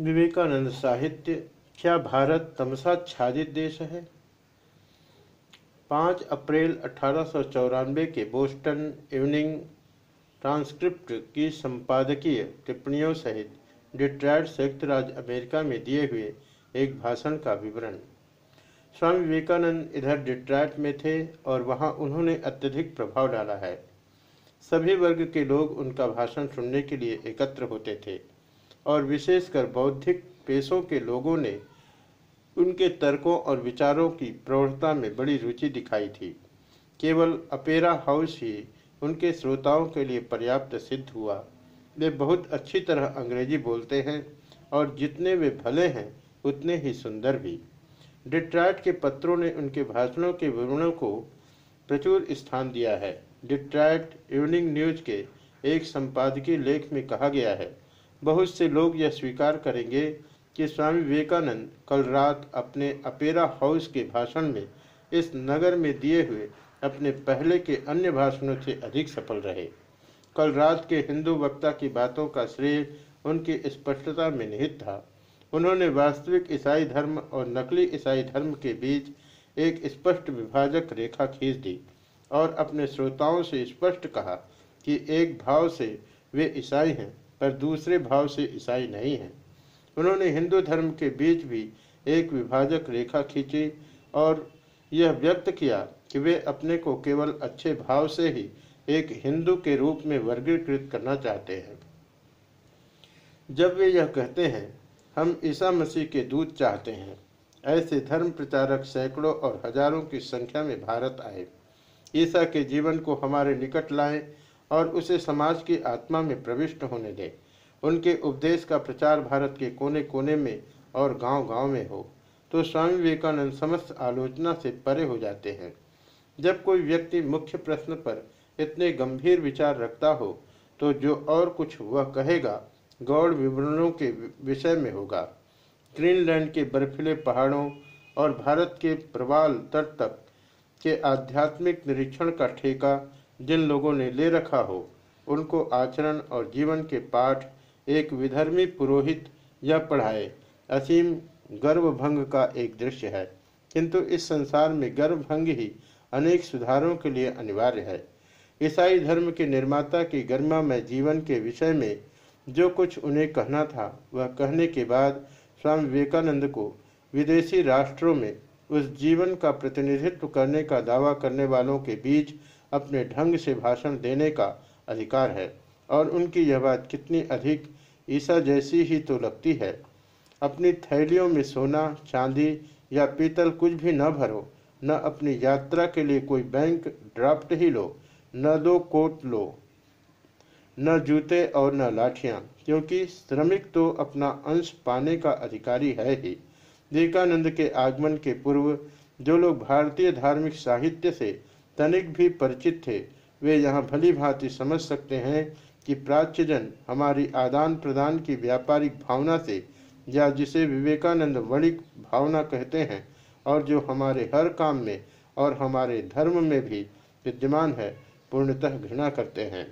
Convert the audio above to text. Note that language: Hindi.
विवेकानंद साहित्य, क्या भारत तमसाच्छादित देश है? पाँच अप्रैल अठारह सौ चौरानबे के बोस्टन इवनिंग ट्रांसक्रिप्ट की संपादकीय टिप्पणियों सहित डिट्रॉयट संयुक्त राज्य अमेरिका में दिए हुए एक भाषण का विवरण। स्वामी विवेकानंद इधर डिट्रॉयट में थे और वहाँ उन्होंने अत्यधिक प्रभाव डाला है। सभी वर्ग के लोग उनका भाषण सुनने के लिए एकत्र होते थे। और विशेषकर बौद्धिक पेशों के लोगों ने उनके तर्कों और विचारों की प्रौढ़ता में बड़ी रुचि दिखाई थी। केवल अपेरा हाउस ही उनके श्रोताओं के लिए पर्याप्त सिद्ध हुआ। वे बहुत अच्छी तरह अंग्रेज़ी बोलते हैं और जितने वे भले हैं, उतने ही सुंदर भी। डिट्राइट के पत्रों ने उनके भाषणों के विवरणों को प्रचुर स्थान दिया है। डिट्राइट इवनिंग न्यूज़ के एक संपादकीय लेख में कहा गया है। बहुत से लोग यह स्वीकार करेंगे कि स्वामी विवेकानंद कल रात अपने अपेरा हाउस के भाषण में इस नगर में दिए हुए अपने पहले के अन्य भाषणों से अधिक सफल रहे। कल रात के हिंदू वक्ता की बातों का श्रेय उनकी स्पष्टता में निहित था। उन्होंने वास्तविक ईसाई धर्म और नकली ईसाई धर्म के बीच एक स्पष्ट विभाजक रेखा खींच दी और अपने श्रोताओं से स्पष्ट कहा कि एक भाव से वे ईसाई हैं। पर दूसरे भाव से ईसाई नहीं है। उन्होंने हिंदू धर्म के बीच भी एक विभाजक रेखा खींची और यह व्यक्त किया कि वे अपने को केवल अच्छे भाव से ही एक हिंदू के रूप में वर्गीकृत करना चाहते हैं। जब वे यह कहते हैं, हम ईसा मसीह के दूत चाहते हैं, ऐसे धर्म प्रचारक सैकड़ों और हज़ारों की संख्या में भारत आए। ईसा के जीवन को हमारे निकट लाएँ और उसे समाज की आत्मा में प्रविष्ट होने दे। उनके उपदेश का प्रचार भारत के कोने कोने में और गांव-गांव में हो तो स्वामी विवेकानंद समस्त आलोचना से परे हो जाते हैं। जब कोई व्यक्ति मुख्य प्रश्न पर इतने गंभीर विचार रखता हो तो जो और कुछ वह कहेगा, गौड़ विवरणों के विषय में होगा। ग्रीनलैंड के बर्फीले पहाड़ों और भारत के प्रवाल तट तक के आध्यात्मिक निरीक्षण का ठेका जिन लोगों ने ले रखा हो, उनको आचरण और जीवन के पाठ एक विधर्मी पुरोहित यह पढ़ाए। असीम गर्भभंग का एक दृश्य है। किंतु इस संसार में गर्भभंग ही अनेक सुधारों के लिए अनिवार्य है। ईसाई धर्म के निर्माता की गरिमा में जीवन के विषय में जो कुछ उन्हें कहना था, वह कहने के बाद स्वामी विवेकानंद को विदेशी राष्ट्रों में उस जीवन का प्रतिनिधित्व करने का दावा करने वालों के बीच अपने ढंग से भाषण देने का अधिकार है और उनकी यह बात कितनी अधिक ईसा जैसी ही तो लगती है। अपनी थैलियों में सोना, चांदी या पीतल कुछ भी न भरो, न अपनी यात्रा के लिए कोई बैंक ड्राफ्ट ही लो, न दो कोट लो, न जूते और न लाठियाँ, क्योंकि श्रमिक तो अपना अंश पाने का अधिकारी है ही। विवेकानंद के आगमन के पूर्व जो लोग भारतीय धार्मिक साहित्य से तनिक भी परिचित थे। वे यहाँ भली भांति समझ सकते हैं कि प्राच्यजन हमारी आदान प्रदान की व्यापारिक भावना से या जिसे विवेकानंद वणिक भावना कहते हैं और जो हमारे हर काम में और हमारे धर्म में भी विद्यमान है, पूर्णतः घृणा करते हैं।